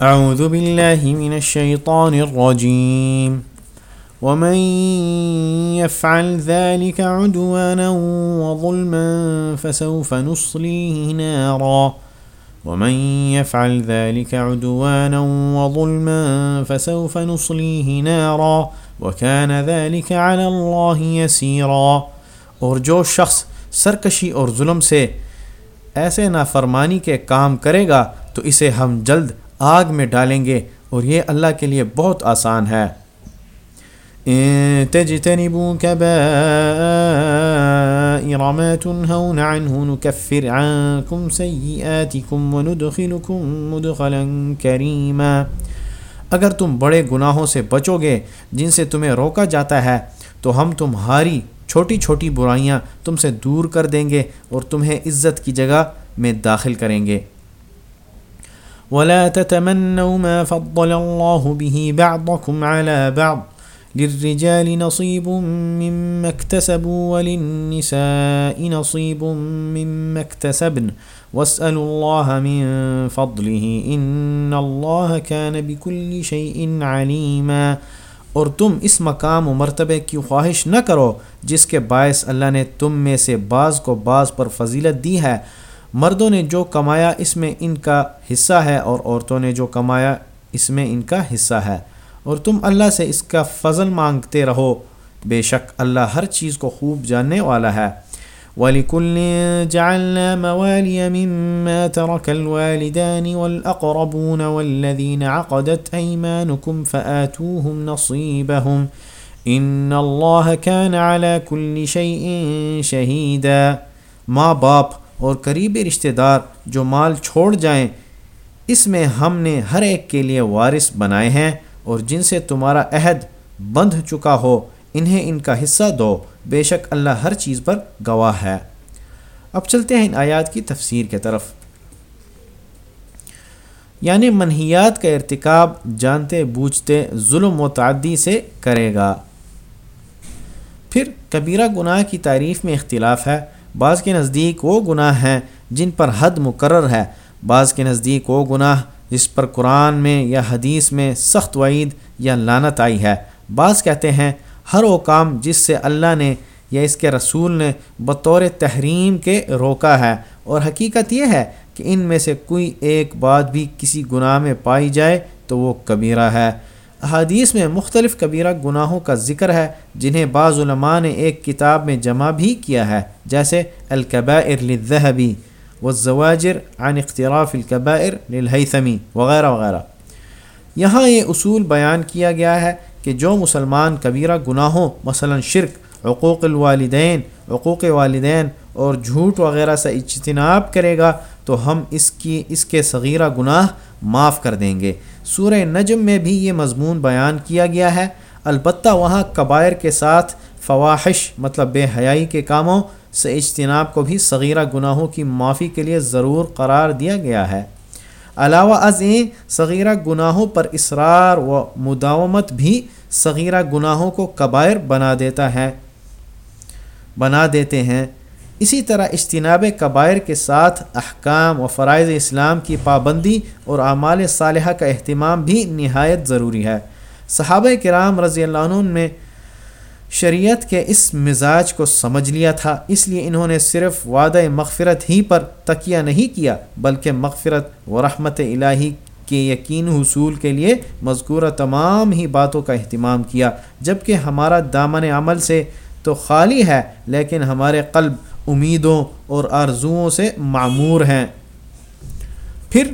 اعوذ باللہ من الشیطان الرجیم ومن يفعل ذلك عدوانا وظلما فسوف نصليه نارا. ومن يفعل ذلك عدوانا وظلما فسوف نصليه نارا. وكان ذلك على الله يسيرا. اور جو شخص سرکشی اور ظلم سے ایسے نافرمانی کے کام کرے گا تو اسے ہم جلد آگ میں ڈالیں گے اور یہ اللہ کے لیے بہت آسان ہے۔ تجتنبوا كبائر ما تنهون عنه نكفر عنكم سيئاتكم وندخلكم مدخلا كريما۔ اگر تم بڑے گناہوں سے بچو گے، جن سے تمہیں روکا جاتا ہے، تو ہم تمہاری چھوٹی چھوٹی برائیاں تم سے دور کر دیں گے اور تمہیں عزت کی جگہ میں داخل کریں گے۔ ولا تتمنوا ما فضل الله به بعضكم على بعض. للرجال نصيب مما اكتسبوا وللنساء نصيب مما اكتسبن. واسألوا الله من فضله إن الله كان بكل شيء عليما. اور تم اس مقام و مرتبے کی خواہش نہ کرو جس کے باعث اللہ نے تم میں سے بعض کو بعض پر فضیلت دی ہے۔ مردوں نے جو کمایا اس میں ان کا حصہ ہے اور عورتوں نے جو کمایا اس میں ان کا حصہ ہے۔ اور تم اللہ سے اس کا فضل مانگتے رہو۔ بے شک اللہ ہر چیز کو خوب جاننے والا ہے۔ وَلِكُلٍّ جَعَلْنَا مَوَالِيَ مِمَّا تَرَكَ الْوَالِدَانِ وَالْأَقْرَبُونَ وَالَّذِينَ عَقَدَتْ أَيْمَانُكُمْ فَآتُوهُمْ نَصِيبَهُمْ إِنَّ اللَّهَ كَانَ عَلَى كُلِّ شَيْءٍ شَهِيدًا۔ ماں باپ اور قریبی رشتہ دار جو مال چھوڑ جائیں، اس میں ہم نے ہر ایک کے لیے وارث بنائے ہیں اور جن سے تمہارا عہد بندھ چکا ہو، انہیں ان کا حصہ دو۔ بے شک اللہ ہر چیز پر گواہ ہے۔ اب چلتے ہیں ان آیات کی تفسیر کے طرف۔ یعنی منحیات کا ارتکاب جانتے، بوجھتے، ظلم و تعدی سے کرے گا۔ پھر کبیرہ گناہ کی تعریف میں اختلاف ہے۔ بعض کے نزدیک وہ گناہ ہیں جن پر حد مقرر ہے۔ بعض کے نزدیک وہ گناہ جس پر قرآن میں یا حدیث میں سخت وعید یا لانت آئی ہے۔ بعض کہتے ہیں ہر وہ کام جس سے اللہ نے یا اس کے رسول نے بطور تحریم کے روکا ہے۔ اور حقیقت یہ ہے کہ ان میں سے کوئی ایک بات بھی کسی گناہ میں پائی جائے تو وہ کبیرہ ہے۔ احادیث میں مختلف کبیرہ گناہوں کا ذکر ہے، جنہیں بعض علماء نے ایک کتاب میں جمع بھی کیا ہے، جیسے القبائر للذہبی والزواجر عن اختراف القبائر للحیثمی وغیرہ وغیرہ۔ یہاں یہ اصول بیان کیا گیا ہے کہ جو مسلمان کبیرہ گناہوں، مثلا شرک حقوق الوالدین حقوق والدین اور جھوٹ وغیرہ سے اجتناب کرے گا، تو ہم اس کی، اس کے صغیرہ گناہ معاف کر دیں گے۔ سورہ نجم میں بھی یہ مضمون بیان کیا گیا ہے۔ البتہ وہاں قبائر کے ساتھ فواہش مطلب بے حیائی کے کاموں سے اجتناب کو بھی صغیرہ گناہوں کی معافی کے لیے ضرور قرار دیا گیا ہے۔ علاوہ ازیں صغیرہ گناہوں پر اصرار و مداومت بھی صغیرہ گناہوں کو قبائر بنا دیتا ہے، بنا دیتے ہیں۔ اسی طرح اجتناب قبائر کے ساتھ احکام و فرائض اسلام کی پابندی اور اعمال صالحہ کا اہتمام بھی نہایت ضروری ہے۔ صحابہ کرام رضی اللہ عنہ میں شریعت کے اس مزاج کو سمجھ لیا تھا، اس لیے انہوں نے صرف وعدہ مغفرت ہی پر تکیہ نہیں کیا، بلکہ مغفرت و رحمت الہی کے یقین حصول کے لیے مذکورہ تمام ہی باتوں کا اہتمام کیا۔ جبکہ ہمارا دامن عمل سے تو خالی ہے، لیکن ہمارے قلب امیدوں اور آرزوؤں سے معمور ہیں۔ پھر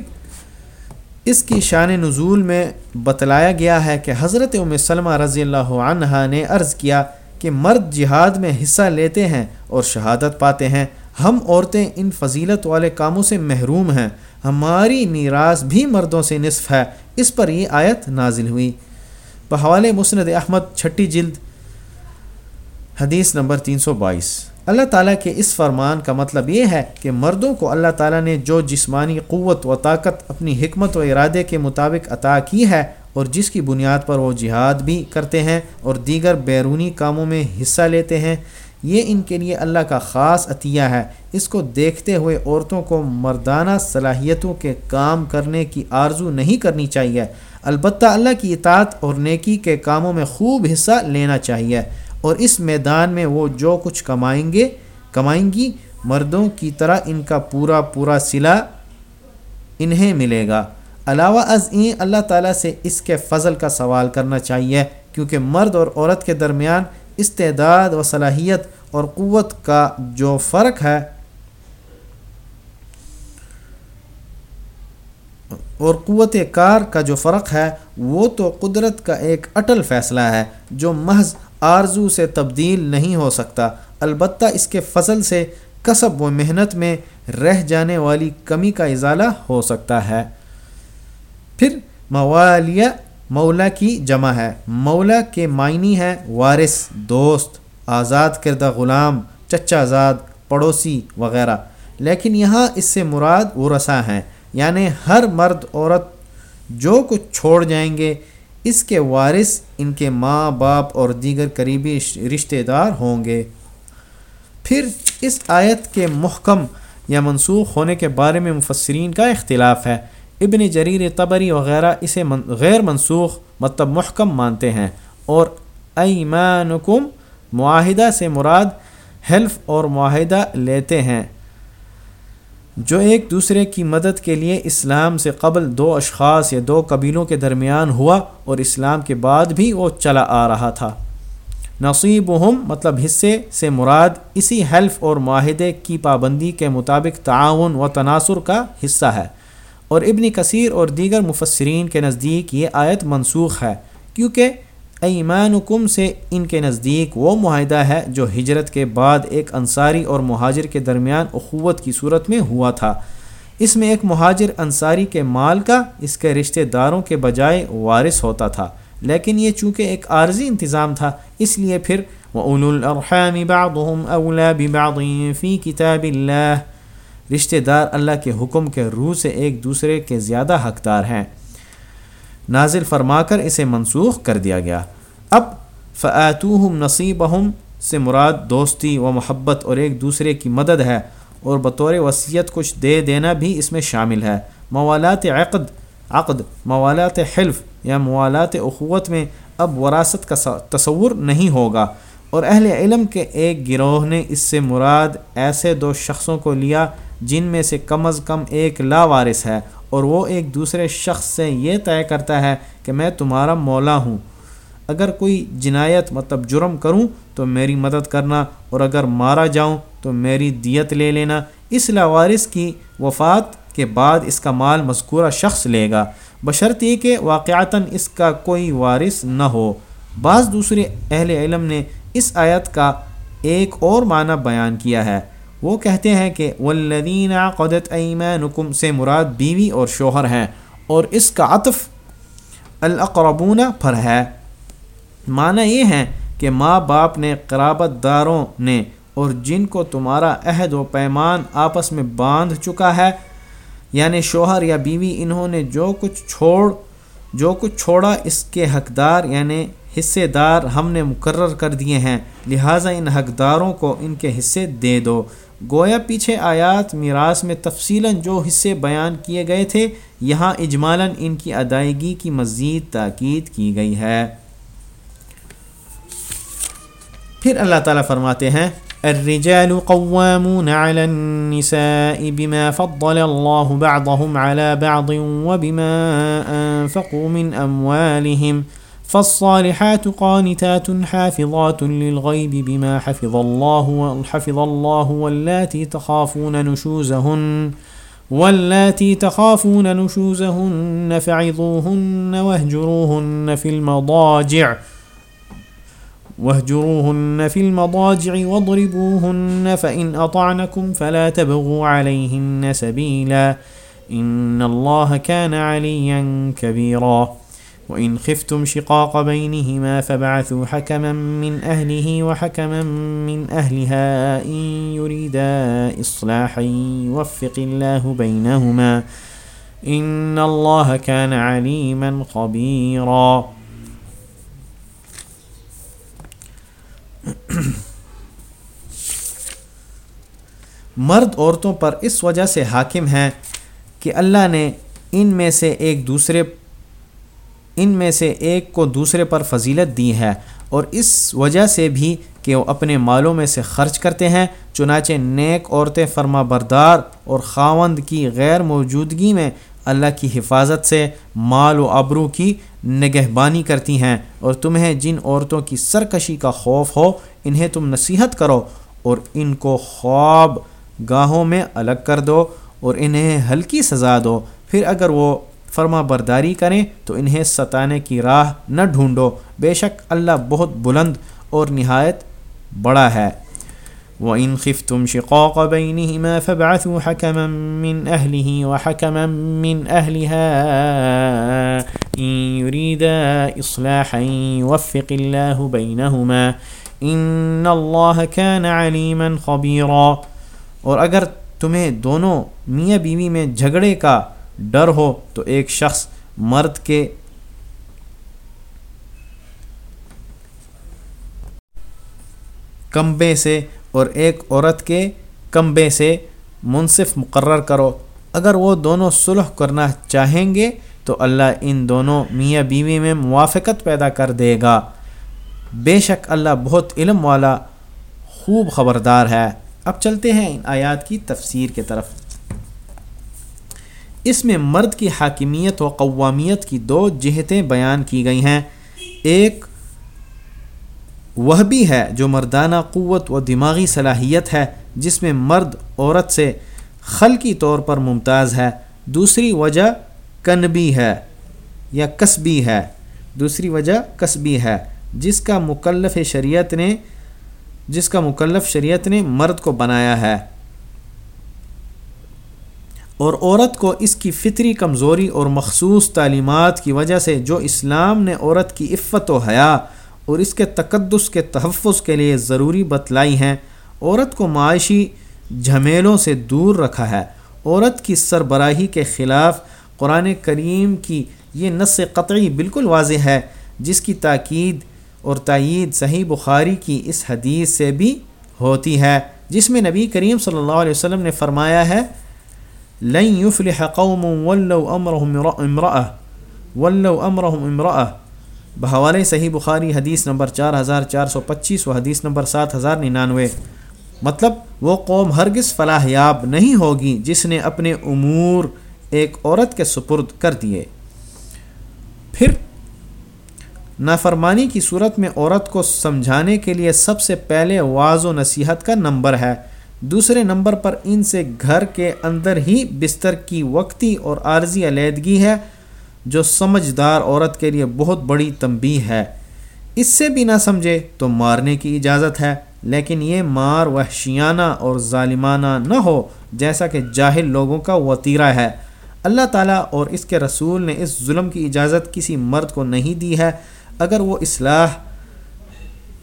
اس کی شان نزول میں بتلایا گیا ہے کہ حضرت ام سلمہ رضی اللہ عنہ نے عرض کیا کہ مرد جہاد میں حصہ لیتے ہیں اور شہادت پاتے ہیں۔ ہم عورتیں ان فضیلت والے کاموں سے محروم ہیں۔ ہماری میراث بھی مردوں سے نصف ہے۔ اس پر یہ آیت نازل ہوئی۔ بحوال مسند احمد، چھٹی جلد، حدیث نمبر تین سو بائیس۔ اللہ تعالیٰ کے اس فرمان کا مطلب یہ ہے کہ مردوں کو اللہ تعالیٰ نے جو جسمانی قوت و طاقت اپنی حکمت و ارادے کے مطابق عطا کی ہے اور جس کی بنیاد پر وہ جہاد بھی کرتے ہیں اور دیگر بیرونی کاموں میں حصہ لیتے ہیں، یہ ان کے لیے اللہ کا خاص عطیہ ہے۔ اس کو دیکھتے ہوئے عورتوں کو مردانہ صلاحیتوں کے کام کرنے کی آرزو نہیں کرنی چاہیے۔ البتہ اللہ کی اطاعت اور نیکی کے کاموں میں خوب حصہ لینا چاہیے۔ اور اس میدان میں وہ جو کچھ کمائیں گے، کمائیں گی، مردوں کی طرح ان کا پورا پورا صلہ انہیں ملے گا۔ علاوہ از این اللہ تعالیٰ سے اس کے فضل کا سوال کرنا چاہیے، کیونکہ مرد اور عورت کے درمیان استعداد و صلاحیت اور قوت کا جو فرق ہے، اور قوت کار کا جو فرق ہے، وہ تو قدرت کا ایک اٹل فیصلہ ہے، جو محض آرزو سے تبدیل نہیں ہو سکتا۔ البتہ اس کے فضل سے کسب و محنت میں رہ جانے والی کمی کا ازالہ ہو سکتا ہے۔ پھر موالیہ مولا کی جمع ہے۔ مولا کے معنی ہے وارث، دوست، آزاد کردہ غلام، چچا زاد، پڑوسی وغیرہ۔ لیکن یہاں اس سے مراد وہ رساں ہیں۔ یعنی ہر مرد، عورت جو کچھ چھوڑ جائیں گے اس کے وارث ان کے ماں، باپ اور دیگر قریبی رشتہ دار ہوں گے۔ پھر اس آیت کے محکم یا منسوخ ہونے کے بارے میں مفسرین کا اختلاف ہے۔ ابن جریر تبری وغیرہ اسے من غیر منسوخ مطلب محکم مانتے ہیں اور ایمانکم معاہدہ سے مراد حلف اور معاہدہ لیتے ہیں۔ جو ایک دوسرے کی مدد کے لیے اسلام سے قبل دو اشخاص یا دو قبیلوں کے درمیان ہوا اور اسلام کے بعد بھی وہ چلا آ رہا تھا۔ نصیب مطلب حصے سے مراد اسی حلف اور معاہدے کی پابندی کے مطابق تعاون و تناصر کا حصہ ہے۔ اور ابن کثیر اور دیگر مفسرین کے نزدیک یہ آیت منسوخ ہے، کیونکہ ایمانکم سے ان کے نزدیک وہ معاہدہ ہے جو ہجرت کے بعد ایک انصاری اور مہاجر کے درمیان اخوت کی صورت میں ہوا تھا۔ اس میں ایک مہاجر انصاری کے مال کا، اس کے رشتہ داروں کے بجائے وارث ہوتا تھا۔ لیکن یہ چونکہ ایک عارضی انتظام تھا، اس لیے پھر وَأُولُو الْأَرْحَامِ بَعْضُهُمْ أَوْلَى بِبَعْضٍ فِي كِتَابِ اللَّهِ۔ رشتہ دار اللہ کے حکم کے روح سے ایک دوسرے کے زیادہ حقدار ہیں۔ نازل فرما کر اسے منسوخ کر دیا گیا۔ اب فعتوہم نصیبہم، سے مراد دوستی و محبت اور ایک دوسرے کی مدد ہے، اور بطور وصیت کچھ دے دینا بھی اس میں شامل ہے۔ موالات عقد عقد، موالات حلف یا موالات اخوت میں اب وراثت کا تصور نہیں ہوگا۔ اور اہل علم کے ایک گروہ نے اس سے مراد ایسے دو شخصوں کو لیا جن میں سے کم از کم ایک لا وارث ہے اور وہ ایک دوسرے شخص سے یہ طے کرتا ہے کہ میں تمہارا مولا ہوں۔ اگر کوئی جنایت مطلب جرم کروں تو میری مدد کرنا، اور اگر مارا جاؤں تو میری دیت لے لینا۔ اس لاوارث کی وفات کے بعد اس کا مال مذکورہ شخص لے گا۔ بشرط یہ کہ واقعتاً اس کا کوئی وارث نہ ہو۔ بعض دوسرے اہل علم نے اس آیت کا ایک اور معنی بیان کیا ہے۔ وہ کہتے ہیں کہ والذین قدت ایمانکم سے مراد بیوی اور شوہر ہیں اور اس کا عطف الاقربون پر ہے۔ معنی یہ ہے کہ ماں باپ نے قرابت داروں نے اور جن کو تمہارا عہد و پیمان آپس میں باندھ چکا ہے یعنی شوہر یا بیوی، انہوں نے جو کچھ چھوڑ، جو کچھ چھوڑا اس کے حقدار یعنی حصے دار ہم نے مقرر کر دیے ہیں، لہٰذا ان حقداروں کو ان کے حصے دے دو۔ گویا پیچھے آیات میراث میں تفصیلا جو حصے بیان کیے گئے تھے، یہاں اجمالاً ان کی ادائیگی کی مزید تاکید کی گئی ہے۔ پھر اللہ تعالیٰ فرماتے ہیں، الرجال قوامون على النساء بما فضل الله بعضهم على بعض وبما أنفقوا من أموالهم فالصالحات قانتات حافظات للغيب بما حفظ الله وحفظ الله واللاتي تخافون نشوزهن واللاتي تخافون نشوزهن فعظوهن واهجروهن في المضاجع واهجروهن في المضاجع واضربوهن فإن أطعنكم فلا تبغوا عليهن سبيلا إن الله كان عليا كبيرا وإن خفتم شقاق بينهما فبعثوا حكما من أهله وحكما من أهلها إن يريدا إصلاحا يوفق الله بينهما إن الله كان عليما خبيرا مرد عورتوں پر اس وجہ سے حاکم ہیں کہ اللہ نے ان میں سے ایک دوسرے ان میں سے ایک کو دوسرے پر فضیلت دی ہے اور اس وجہ سے بھی کہ وہ اپنے مالوں میں سے خرچ کرتے ہیں، چنانچہ نیک عورتیں فرما بردار اور خاوند کی غیر موجودگی میں اللہ کی حفاظت سے مال و ابرو کی نگہبانی کرتی ہیں اور تمہیں جن عورتوں کی سرکشی کا خوف ہو، انہیں تم نصیحت کرو اور ان کو خواب گاہوں میں الگ کر دو اور انہیں ہلکی سزا دو۔ پھر اگر وہ فرما برداری کریں تو انہیں ستانے کی راہ نہ ڈھونڈو۔ بے شک اللہ بہت بلند اور نہایت بڑا ہے۔ وَإِن خِفْتُمْ شِقَاقَ بَيْنِهِمَا فَابْعَثُوا حَكَمًا مِّنْ أَهْلِهِ وَحَكَمًا مِّنْ أَهْلِهَا إِن يُرِيدَا إِصْلَاحًا يُوَفِّقِ اللَّهُ بَيْنَهُمَا إِنَّ اللَّهَ كَانَ عَلِيمًا خَبِيرًا۔ اور اگر تمہیں دونوں میاں بیوی میں جھگڑے کا ڈر ہو تو ایک شخص مرد کے کمبے سے اور ایک عورت کے کمبے سے منصف مقرر کرو۔ اگر وہ دونوں صلح کرنا چاہیں گے تو اللہ ان دونوں میاں بیوی میں موافقت پیدا کر دے گا۔ بے شک اللہ بہت علم والا، خوب خبردار ہے۔ اب چلتے ہیں ان آیات کی تفسیر کے طرف۔ اس میں مرد کی حاکمیت و قوامیت کی دو جہتیں بیان کی گئی ہیں۔ ایک وہ بھی ہے جو مردانہ قوت و دماغی صلاحیت ہے، جس میں مرد عورت سے خلقی طور پر ممتاز ہے۔ دوسری وجہ کنبی ہے یا کسبی ہے۔ دوسری وجہ کسبی ہے، جس کا مکلف شریعت نے، جس کا مکلف شریعت نے مرد کو بنایا ہے۔ اور عورت کو اس کی فطری کمزوری اور مخصوص تعلیمات کی وجہ سے جو اسلام نے عورت کی عفت و حیا اور اس کے تقدس کے تحفظ کے لیے ضروری بتلائی ہیں، عورت کو معاشی جھمیلوں سے دور رکھا ہے۔ عورت کی سربراہی کے خلاف قرآن کریم کی یہ نص قطعی بالکل واضح ہے، جس کی تاکید اور تائید صحیح بخاری کی اس حدیث سے بھی ہوتی ہے۔ جس میں نبی کریم صلی اللہ علیہ وسلم نے فرمایا ہے لن يفلح قوم ولو امرهم امرأة. ولو امرهم امرأة. بحوالے صحیح بخاری حدیث نمبر چار ہزار چار سو پچیس و حدیث نمبر سات ہزار ننانوے. مطلب وہ قوم ہرگز فلاح یاب نہیں ہوگی جس نے اپنے امور ایک عورت کے سپرد کر دیے. پھر نافرمانی کی صورت میں عورت کو سمجھانے کے لیے سب سے پہلے واض و نصیحت کا نمبر ہے. دوسرے نمبر پر ان سے گھر کے اندر ہی بستر کی وقتی اور عارضی علیحدگی ہے، جو سمجھدار عورت کے لیے بہت بڑی تنبیہ ہے۔ اس سے بھی نہ سمجھے تو مارنے کی اجازت ہے، لیکن یہ مار وحشیانہ اور ظالمانہ نہ ہو، جیسا کہ جاہل لوگوں کا وطیرہ ہے۔ اللہ تعالیٰ اور اس کے رسول نے اس ظلم کی اجازت کسی مرد کو نہیں دی ہے۔ اگر وہ اصلاح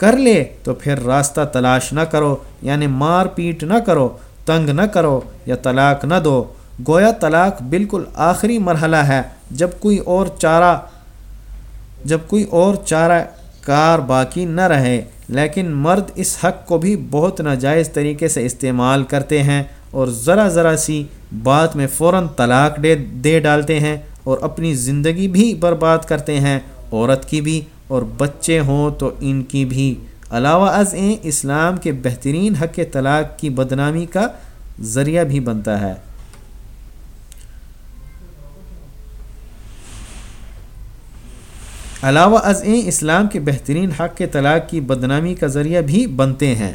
کر لے تو پھر راستہ تلاش نہ کرو یعنی مار پیٹ نہ کرو، تنگ نہ کرو یا طلاق نہ دو۔ گویا طلاق بالکل آخری مرحلہ ہے۔ جب کوئی اور چارہ، جب کوئی اور چارہ کار باقی نہ رہے، لیکن مرد اس حق کو بھی بہت ناجائز طریقے سے استعمال کرتے ہیں اور ذرا ذرا سی بات میں فوراً طلاق دے دے ڈالتے ہیں اور اپنی زندگی بھی برباد کرتے ہیں، عورت کی بھی۔ اور بچے ہوں تو ان کی بھی۔ علاوہ از این اسلام کے بہترین حق طلاق کی بدنامی کا ذریعہ بھی بنتا ہے۔ علاوہ از این اسلام کے بہترین حق کے طلاق کی بدنامی کا ذریعہ بھی بنتے ہیں۔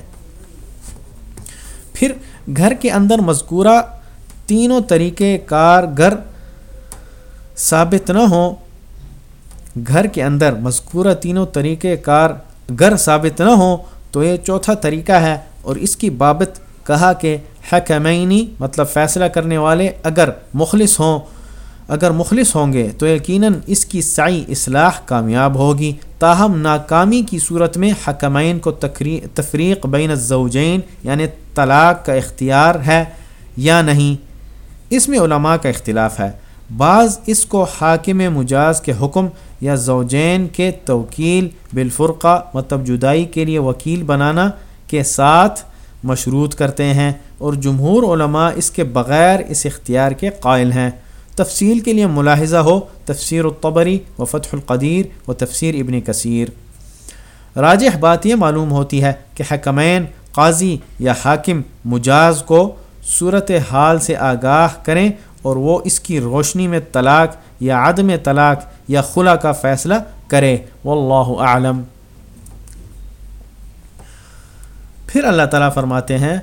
پھر گھر کے اندر مذکورہ تینوں طریقے کار گھر ثابت نہ ہوں۔ گھر کے اندر مذکورہ تینوں طریقے کار گر ثابت نہ ہوں تو یہ چوتھا طریقہ ہے اور اس کی بابت کہا کہ حکمینی مطلب فیصلہ کرنے والے اگر مخلص ہوں، اگر مخلص ہوں گے تو یقیناً اس کی سعی اصلاح کامیاب ہوگی۔ تاہم، ناکامی کی صورت میں حکمین کو تفریق بین الزوجین یعنی طلاق کا اختیار ہے یا نہیں، اس میں علماء کا اختلاف ہے۔ بعض اس کو حاکم مجاز کے حکم یا زوجین کے توکیل بالفرقہ مطلب جدائی کے لیے وکیل بنانا کے ساتھ مشروط کرتے ہیں اور جمہور علماء اس کے بغیر اس اختیار کے قائل ہیں۔ تفصیل کے لیے ملاحظہ ہو، تفسیر الطبری و فتح القدیر و تفسیر ابن کثیر۔ راجح بات یہ معلوم ہوتی ہے کہ حکمین، قاضی یا حاکم مجاز کو صورت حال سے آگاہ کریں اور وہ اس کی روشنی میں طلاق یا عدم طلاق یا خلا کا فیصلہ کرے۔ واللہ اعلم۔ پھر اللہ تعالیٰ فرماتے ہیں،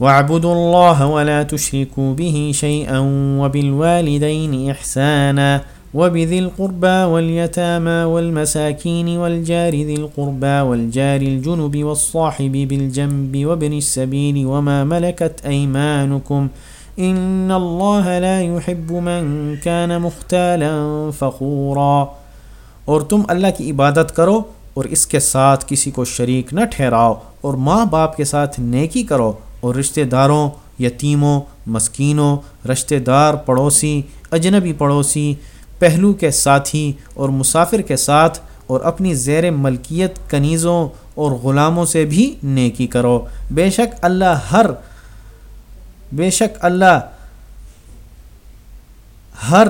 وَاعْبُدُوا اللَّهَ وَلَا تُشْرِكُوا بِهِ شَيْئًا وَبِالْوَالِدَيْنِ إِحْسَانًا وبذي القربى واليتامى والمساكين والجار ذي القربى والجار الجنب والصاحب بالجنب وابن السبيل وما ملكت أيمانكم إن الله لا يحب من كان مختالا فخورا اور تم اللہ کی عبادت کرو اور اس کے ساتھ کسی کو شریک نہ ٹھہراؤ اور ماں باپ کے ساتھ نیکی کرو اور رشتہ داروں، یتیموں، مسکینوں، رشتہ دار پڑوسی، اجنبی پڑوسی، پہلو کے ساتھی اور مسافر کے ساتھ اور اپنی زیر ملکیت کنیزوں اور غلاموں سے بھی نیکی کرو۔ بے شک اللہ ہر بے شک اللہ ہر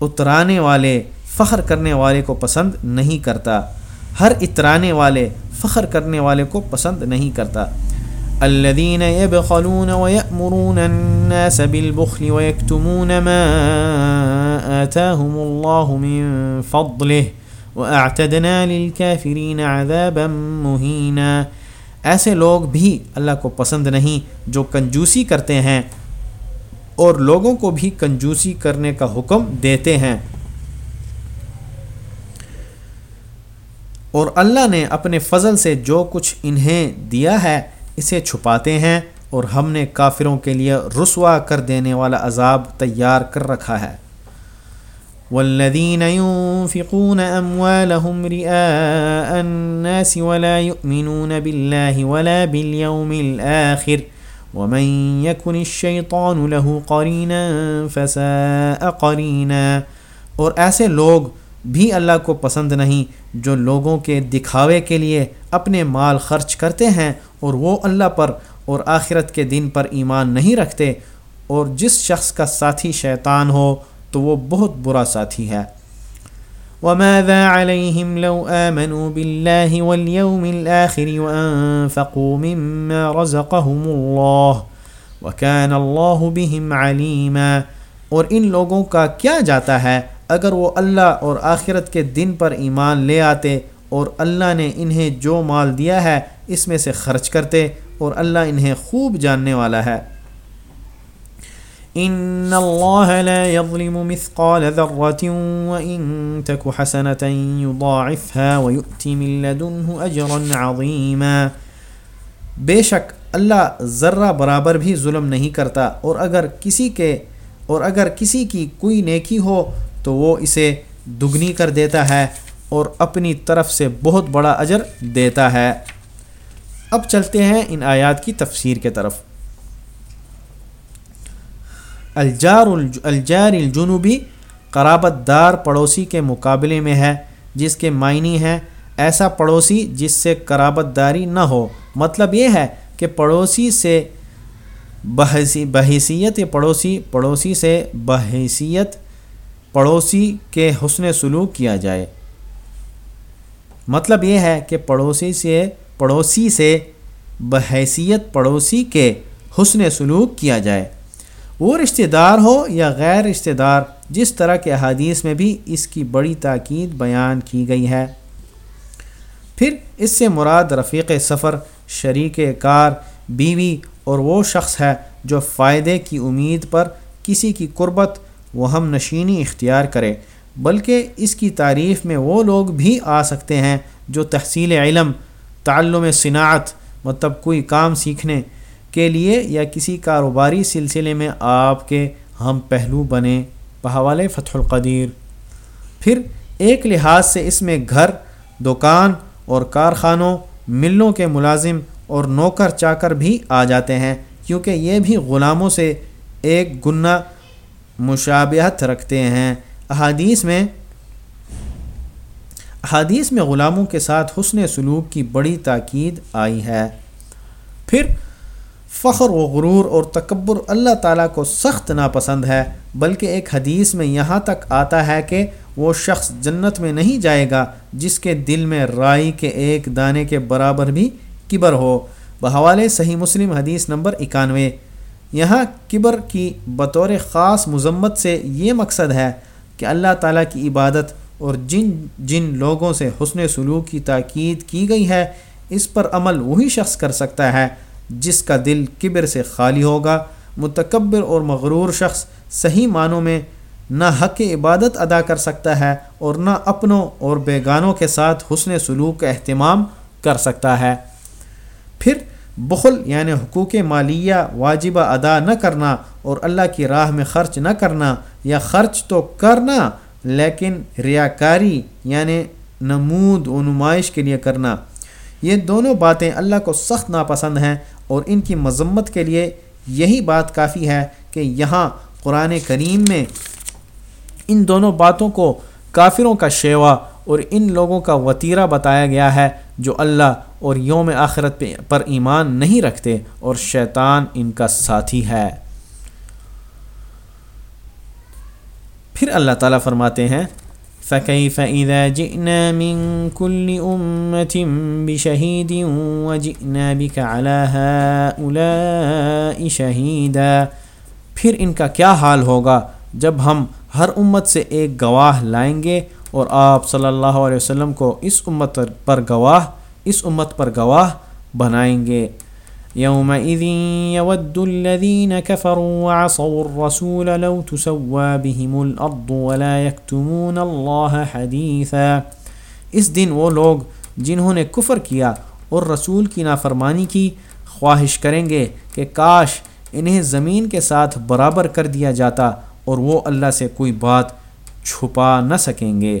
اترانے والے، فخر کرنے والے کو پسند نہیں کرتا۔ ہر اترانے والے، فخر کرنے والے کو پسند نہیں کرتا۔ الذين يبخلون ويأمرون الناس بالبخل ويكتمون ما آتاهم الله من فضله وأعتدنا للكافرين عذابا مهينا ایسے لوگ بھی اللہ کو پسند نہیں جو کنجوسی کرتے ہیں اور لوگوں کو بھی کنجوسی کرنے کا حکم دیتے ہیں۔ اور اللہ نے اپنے فضل سے جو کچھ انہیں دیا ہے، اسے چھپاتے ہیں اور ہم نے کافروں کے لیے رسوا کر دینے والا عذاب تیار کر رکھا ہے۔ والذین ينفقون اموالهم رئاء الناس ولا يؤمنون بالله ولا باليوم الاخر ومن يكن الشيطان له قرينا فساء قرينا اور ایسے لوگ بھی اللہ کو پسند نہیں جو لوگوں کے دکھاوے کے لیے اپنے مال خرچ کرتے ہیں اور وہ اللہ پر اور آخرت کے دن پر ایمان نہیں رکھتے اور جس شخص کا ساتھی شیطان ہو تو وہ بہت برا ساتھی ہے۔ وماذا عليهم لو آمنوا بالله واليوم الآخر وأنفقوا مما رزقهم الله وكان الله بهم عليما۔ اور ان لوگوں کا کیا جاتا ہے؟ اگر وہ اللہ اور آخرت کے دن پر ایمان لے آتے اور اللہ نے انہیں جو مال دیا ہے، اس میں سے خرچ کرتے اور اللہ انہیں خوب جاننے والا ہے۔ ان اللہ لا يظلم مثقال ذرة وان تك حسنة يضاعفها ويؤتي من لدنه اجرا عظيما۔ بے شک اللہ ذرہ برابر بھی ظلم نہیں کرتا، اور اگر کسی کے، اور اگر کسی کی کوئی نیکی ہو تو وہ اسے دگنی کر دیتا ہے اور اپنی طرف سے بہت اجر اجر دیتا ہے۔ اب چلتے ہیں ان آیات کی تفسیر کے طرف۔ الجار الجار الجنوبی قرابت دار پڑوسی کے مقابلے میں ہے، جس کے معنی ہیں ایسا پڑوسی جس سے قرابت داری نہ ہو۔ مطلب یہ ہے کہ پڑوسی سے بحثی بحیثیت پڑوسی پڑوسی سے بحیثیت پڑوسی کے حسن سلوک کیا جائے۔ مطلب یہ ہے کہ پڑوسی سے پڑوسی سے بحیثیت پڑوسی کے حسن سلوک کیا جائے۔ وہ رشتہ دار ہو یا غیر رشتہ دار جس طرح کے احادیث میں بھی اس کی بڑی تاکید بیان کی گئی ہے۔ پھر اس سے مراد رفیق سفر، شریک کار، بیوی اور وہ شخص ہے جو فائدے کی امید پر کسی کی قربت وہ ہم نشینی اختیار کرے، بلکہ اس کی تعریف میں وہ لوگ بھی آ سکتے ہیں جو تحصیل علم، تعلم صنعت مطلب کوئی کام سیکھنے کے لیے یا کسی کاروباری سلسلے میں آپ کے ہم پہلو بنے بحوالے فتح القدیر۔ پھر ایک لحاظ سے اس میں گھر، دکان اور کارخانوں، ملوں کے ملازم اور نوکر چاکر بھی آ جاتے ہیں، کیونکہ یہ بھی غلاموں سے ایک گنا مشابہت رکھتے ہیں۔ احادیث میں احادیث میں غلاموں کے ساتھ حسن سلوک کی بڑی تاکید آئی ہے۔ پھر فخر و غرور اور تکبر اللہ تعالیٰ کو سخت ناپسند ہے، بلکہ ایک حدیث میں یہاں تک آتا ہے کہ وہ شخص جنت میں نہیں جائے گا جس کے دل میں رائی کے ایک دانے کے برابر بھی کبر ہو۔ بحوالے صحیح مسلم حدیث نمبر اکانوے۔ یہاں کبر کی بطور خاص مذمت سے یہ مقصد ہے کہ اللہ تعالیٰ کی عبادت اور جن جن لوگوں سے حسن سلوک کی تاکید کی گئی ہے، اس پر عمل وہی شخص کر سکتا ہے۔ جس کا دل کبر سے خالی ہوگا، متکبر اور مغرور شخص صحیح معنوں میں نہ حق عبادت ادا کر سکتا ہے اور نہ اپنوں اور بیگانوں کے ساتھ حسن سلوک کا اہتمام کر سکتا ہے۔ پھر بخل یعنی حقوق مالیہ واجبہ ادا نہ کرنا اور اللہ کی راہ میں خرچ نہ کرنا یا خرچ تو کرنا، لیکن ریاکاری یعنی نمود و نمائش کے لیے کرنا۔ یہ دونوں باتیں اللہ کو سخت ناپسند ہیں اور ان کی مذمت کے لیے یہی بات کافی ہے کہ یہاں قرآن کریم میں ان دونوں باتوں کو کافروں کا شیوا اور ان لوگوں کا وطیرہ بتایا گیا ہے جو اللہ اور یوم آخرت پہ پر ایمان نہیں رکھتے اور شیطان ان کا ساتھی ہے۔ پھر اللہ تعالیٰ فرماتے ہیں فَكَيْفَ إِذَا جِئْنَا مِن كُلِّ أُمَّةٍ بِشَهِيدٍ وَجِئْنَا بِكَ عَلَى هَؤُلَاءِ شَهِيدًا؟ پھر ان کا کیا حال ہوگا جب ہم ہر امت سے ایک گواہ لائیں گے اور آپ صلی اللہ علیہ وسلم کو اس امت پر گواہ، اس امت پر گواہ بنائیں گے؟ يومئذ يود الذين كفروا وعصوا الرسول لو تسوى بهم الأرض ولا يكتمون الله حديثا۔ اس دن وہ لوگ جنہوں نے کفر کیا اور رسول کی نافرمانی کی، خواہش کریں گے کہ کاش انہیں زمین کے ساتھ برابر کر دیا جاتا اور وہ اللہ سے کوئی بات چھپا نہ سکیں گے۔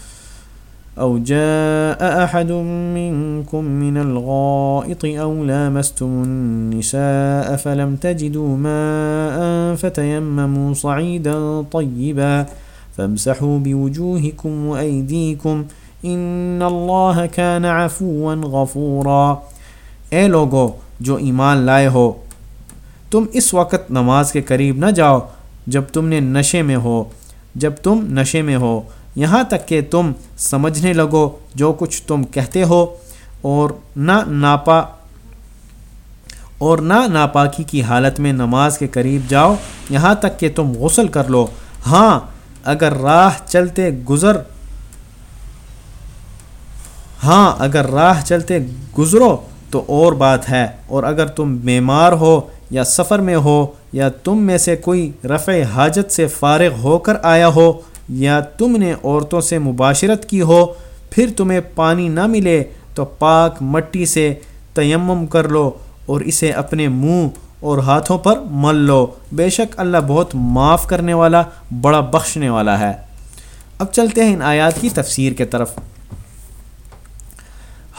أو جاء أحد منكم من الغائط أو لامستم النساء فلم تجدوا ماء فتيمموا صعيدا طيبا فامسحوا بوجوهكم وأيديكم إن الله كان عفوا غفورا اے لوگو، جو ایمان لائے ہو، تم اس وقت نماز کے قریب نہ جاؤ جب تم نے نشے میں ہو، جب تم نشے میں ہو۔ یہاں تک کہ تم سمجھنے لگو جو کچھ تم کہتے ہو اور نہ ناپا اور نہ ناپاکی کی حالت میں نماز کے قریب جاؤ۔ یہاں تک کہ تم غسل کر لو۔ ہاں اگر راہ چلتے گزر ہاں اگر راہ چلتے گزرو تو اور بات ہے۔ اور اگر تم بیمار ہو یا سفر میں ہو یا تم میں سے کوئی رفع حاجت سے فارغ ہو کر آیا ہو یا تم نے عورتوں سے مباشرت کی ہو، پھر تمہیں پانی نہ ملے تو پاک مٹی سے تیمم کر لو اور اسے اپنے منہ اور ہاتھوں پر مل لو۔ بے شک اللہ بہت معاف کرنے والا، بڑا بخشنے والا ہے۔ اب چلتے ہیں ان آیات کی تفسیر کے طرف۔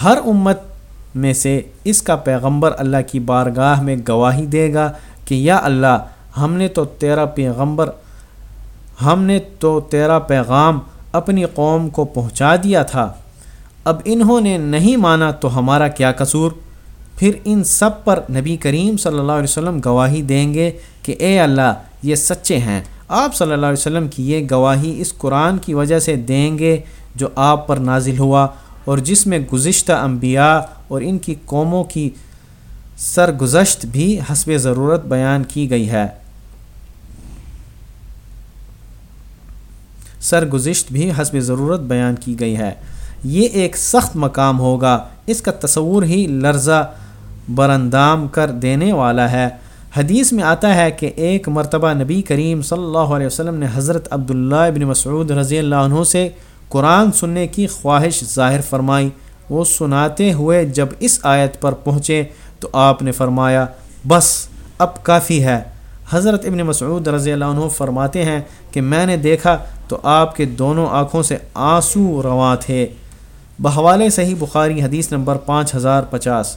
ہر امت میں سے اس کا پیغمبر اللہ کی بارگاہ میں گواہی دے گا کہ یا اللہ، ہم نے تو تیرا پیغمبر ہم نے تو تیرا پیغام اپنی قوم کو پہنچا دیا تھا۔ اب انہوں نے نہیں مانا تو ہمارا کیا قصور؟ پھر ان سب پر نبی کریم صلی اللہ علیہ وسلم گواہی دیں گے کہ اے اللہ، یہ سچے ہیں۔ آپ صلی اللہ علیہ وسلم کی یہ گواہی اس قرآن کی وجہ سے دیں گے جو آپ پر نازل ہوا اور جس میں گزشتہ انبیاء اور ان کی قوموں کی سرگزشت بھی حسب ضرورت بیان کی گئی ہے۔ سرگزشت بھی حسب ضرورت بیان کی گئی ہے۔ یہ ایک سخت مقام ہوگا۔ اس کا تصور ہی لرزہ برندام کر دینے والا ہے۔ حدیث میں آتا ہے کہ ایک مرتبہ نبی کریم صلی اللہ علیہ وسلم نے حضرت عبداللہ ابن مسعود رضی اللہ عنہ سے قرآن سننے کی خواہش ظاہر فرمائی۔ وہ سناتے ہوئے جب اس آیت پر پہنچے تو آپ نے فرمایا، بس، اب کافی ہے۔ حضرت ابن مسعود رضی اللہ عنہ فرماتے ہیں کہ میں نے دیکھا تو آپ کے دونوں آنکھوں سے آنسو رواں تھے۔ بحوالے صحیح بخاری حدیث نمبر پانچ ہزار پچاس۔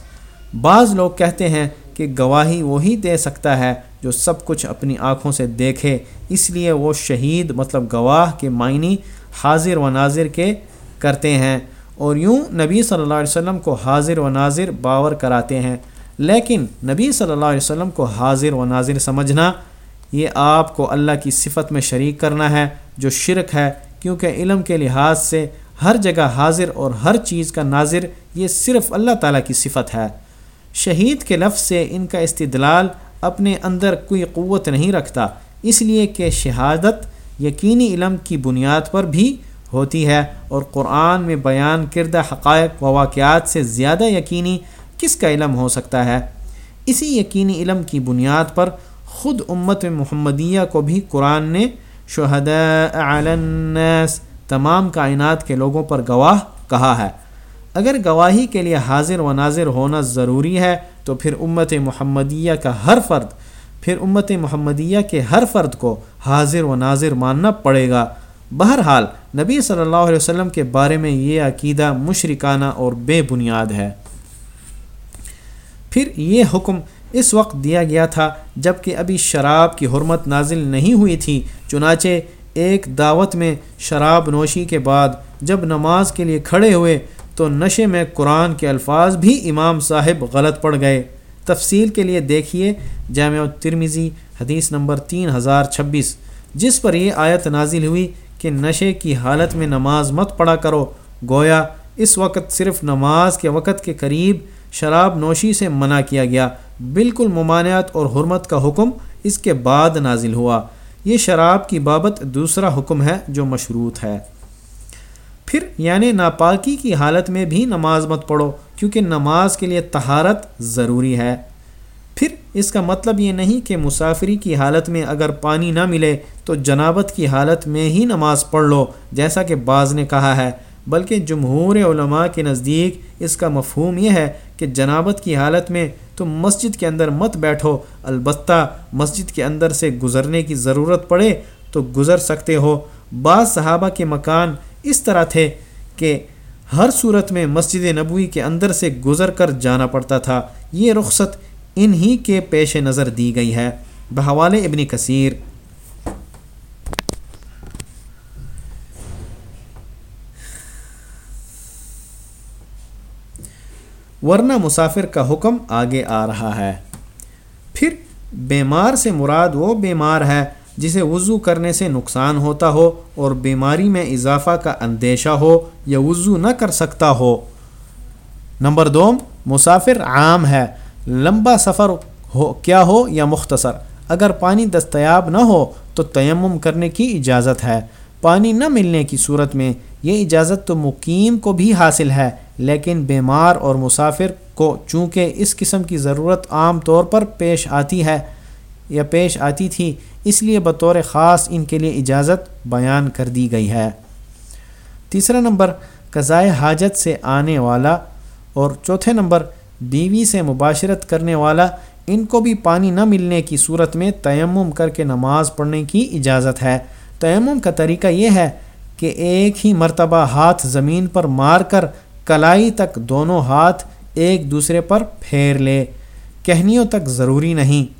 بعض لوگ کہتے ہیں کہ گواہی وہی دے سکتا ہے جو سب کچھ اپنی آنکھوں سے دیکھے، اس لیے وہ شہید مطلب گواہ کے معنی حاضر و ناظر کے کرتے ہیں۔ اور یوں نبی صلی اللہ علیہ وسلم کو حاضر و ناظر باور کراتے ہیں۔ لیکن نبی صلی اللہ علیہ وسلم کو حاضر و ناظر سمجھنا، یہ آپ کو اللہ کی صفت میں شریک کرنا ہے، جو شرک ہے، کیونکہ علم کے لحاظ سے ہر جگہ حاضر اور ہر چیز کا ناظر، یہ صرف اللہ تعالیٰ کی صفت ہے۔ شہید کے لفظ سے ان کا استدلال اپنے اندر کوئی قوت نہیں رکھتا، اس لیے کہ شہادت یقینی علم کی بنیاد پر بھی ہوتی ہے اور قرآن میں بیان کردہ حقائق و واقعات سے زیادہ یقینی کس کا علم ہو سکتا ہے؟ اسی یقینی علم کی بنیاد پر خود امت محمدیہ کو بھی قرآن نے الناس، تمام کائنات کے لوگوں پر گواہ کہا ہے۔ اگر گواہی کے لیے حاضر و ناظر ہونا ضروری ہے، تو پھر امت محمدیہ کا ہر فرد، پھر امت محمدیہ کے ہر فرد کو حاضر و ناظر ماننا پڑے گا۔ بہرحال، نبی صلی اللہ علیہ وسلم کے بارے میں یہ عقیدہ مشرکانہ اور بے بنیاد ہے۔ پھر یہ حکم اس وقت دیا گیا تھا جبکہ ابھی شراب کی حرمت نازل نہیں ہوئی تھی، چنانچہ ایک دعوت میں شراب نوشی کے بعد جب نماز کے لیے کھڑے ہوئے تو نشے میں قرآن کے الفاظ بھی امام صاحب غلط پڑ گئے۔ تفصیل کے لیے دیکھیے جامع ترمیزی حدیث نمبر تین ہزار چھبیس، جس پر یہ آیت نازل ہوئی کہ نشے کی حالت میں نماز مت پڑھا کرو۔ گویا اس وقت صرف نماز کے وقت کے قریب شراب نوشی سے منع کیا گیا۔ بالکل ممانعت اور حرمت کا حکم اس کے بعد نازل ہوا۔ یہ شراب کی بابت دوسرا حکم ہے جو مشروط ہے۔ پھر یعنی ناپاکی کی حالت میں بھی نماز مت پڑھو، کیونکہ نماز کے لیے تہارت ضروری ہے۔ پھر اس کا مطلب یہ نہیں کہ مسافری کی حالت میں اگر پانی نہ ملے تو جنابت کی حالت میں ہی نماز پڑھ لو، جیسا کہ بعض نے کہا ہے۔ بلکہ جمہور علماء کے نزدیک اس کا مفہوم یہ ہے کہ جنابت کی حالت میں تم مسجد کے اندر مت بیٹھو، البتہ مسجد کے اندر سے گزرنے کی ضرورت پڑے تو گزر سکتے ہو۔ بعض صحابہ کے مکان اس طرح تھے کہ ہر صورت میں مسجد نبوی کے اندر سے گزر کر جانا پڑتا تھا۔ یہ رخصت انہی کے پیش نظر دی گئی ہے۔ بحوال ابن کثیر۔ ورنہ مسافر کا حکم آگے آ رہا ہے۔ پھر بیمار سے مراد وہ بیمار ہے جسے وضو کرنے سے نقصان ہوتا ہو اور بیماری میں اضافہ کا اندیشہ ہو یا وضو نہ کر سکتا ہو۔ نمبر دو، مسافر عام ہے۔ لمبا سفر ہو، کیا ہو یا مختصر؟ اگر پانی دستیاب نہ ہو تو تیمم کرنے کی اجازت ہے۔ پانی نہ ملنے کی صورت میں یہ اجازت تو مقیم کو بھی حاصل ہے۔ لیکن بیمار اور مسافر کو چونکہ اس قسم کی ضرورت عام طور پر پیش آتی ہے یا پیش آتی تھی، اس لیے بطور خاص ان کے لیے اجازت بیان کر دی گئی ہے۔ تیسرا نمبر، قضائے حاجت سے آنے والا اور چوتھے نمبر، بیوی سے مباشرت کرنے والا، ان کو بھی پانی نہ ملنے کی صورت میں تیمم کر کے نماز پڑھنے کی اجازت ہے۔ تیمم کا طریقہ یہ ہے کہ ایک ہی مرتبہ ہاتھ زمین پر مار کر کلائی تک دونوں ہاتھ ایک دوسرے پر پھیر لے۔ کہنیوں تک ضروری نہیں۔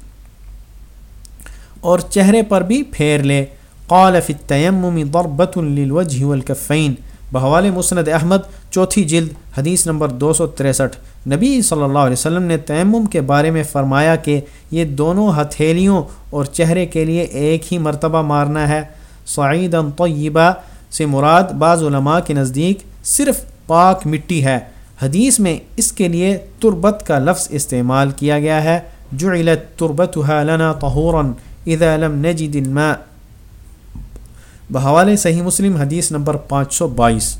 اور چہرے پر بھی پھیر لے۔ قال فی التیمم ضربت للوجہ والکفین۔ بحوال مسند احمد، چوتھی جلد، حدیث نمبر دو سو تریسٹھ۔ نبی صلی اللہ علیہ وسلم نے تیمم کے بارے میں فرمایا کہ یہ دونوں ہتھیلیوں اور چہرے کے لیے ایک ہی مرتبہ مارنا ہے۔ سعید طیبہ، سے مراد بعض علماء کے نزدیک صرف پاک مٹی ہے۔ حدیث میں اس کے لیے تربت کا لفظ استعمال کیا گیا ہے۔ جعلت تربتها لنا طہورا اذا لم نجد الماء۔ بحوالِ صحیح مسلم حدیث نمبر پانچ سو بائیس۔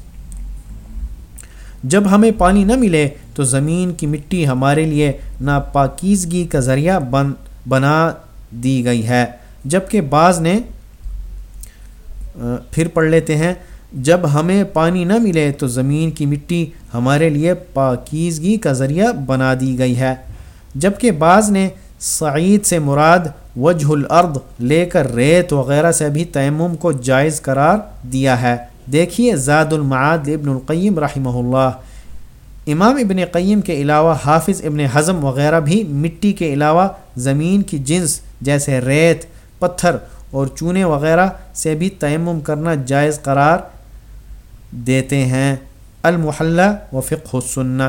جب ہمیں پانی نہ ملے تو زمین کی مٹی ہمارے لیے ناپاکیزگی کا ذریعہ بن بنا دی گئی ہے۔ جبکہ بعض نے پھر پڑھ لیتے ہیں۔ جب ہمیں پانی نہ ملے تو زمین کی مٹی ہمارے لیے پاکیزگی کا ذریعہ بنا دی گئی ہے۔ جبکہ بعض نے سعید سے مراد وجہ الارض لے کر ریت وغیرہ سے بھی تیمم کو جائز قرار دیا ہے۔ دیکھیے زاد المعاد ابن القیم رحمہ اللہ۔ امام ابن قیم کے علاوہ حافظ ابن حزم وغیرہ بھی مٹی کے علاوہ زمین کی جنس جیسے ریت، پتھر اور چونے وغیرہ سے بھی تیمم کرنا جائز قرار دیتے ہیں المحلہ و فقہ السنہ۔